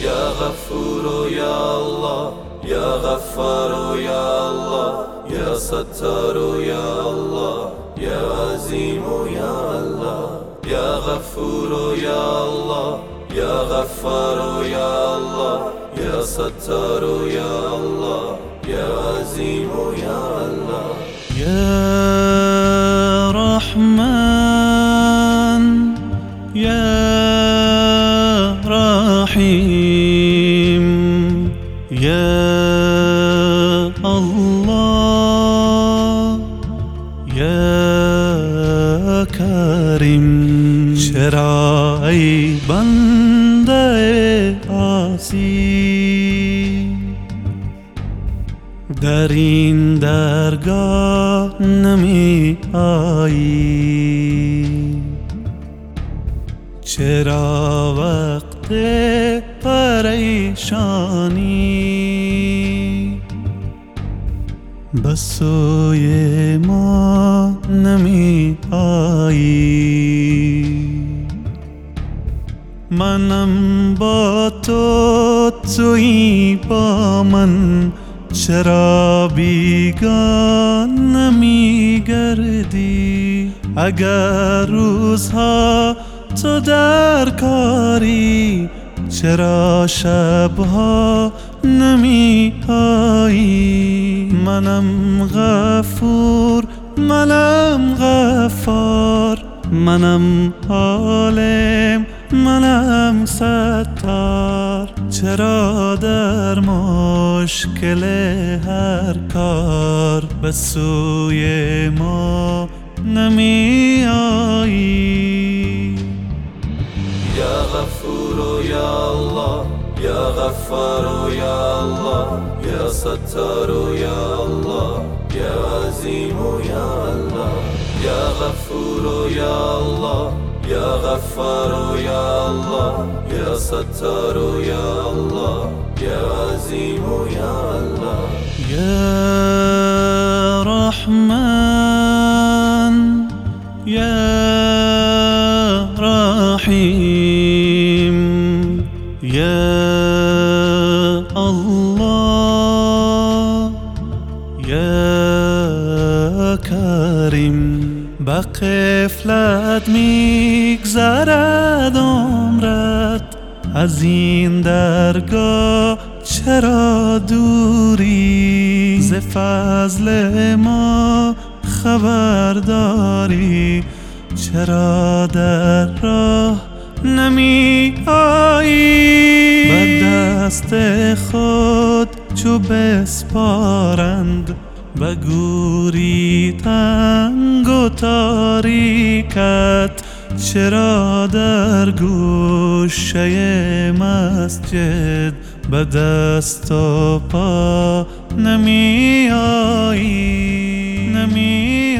يا غفور يا الله يا غفار يا الله يا ستار يا الله يا عظيم يا الله يا غفور يا الله يا غفار يا الله يا ستار يا الله يا عظيم يا الله. يا رحمن يا رحيم. كريم چرا ای بنده آسی در این درگاه نمی آیی چرا وقت پریشانی؟ به سوی ما نمی آیی منم با تو توی با من. چرا بیگان نمی گردی اگر روزها تو در کاری چرا شبها نمی آیی منم غفور منم غفار منم عالم منم ستار. چرا در مشکل هر کار به سوی ما نمی آیی يا الله يا غفار يا الله يا ستار يا الله يا عظيم يا الله يا غفور يا الله يا غفار يا الله يا ستار يا الله يا عظيم يا الله. يا رحمن. يا الله يا كريم به قفلت میگذرد عمرت از این درگاه چرا دوری ز فضل ما خبرداری چرا در راه نمی آیی به دست خود چو بسپارند به گوری تنگ و تاریکت چرا در گوشه مسجد به دست و پا نمی آیی نمی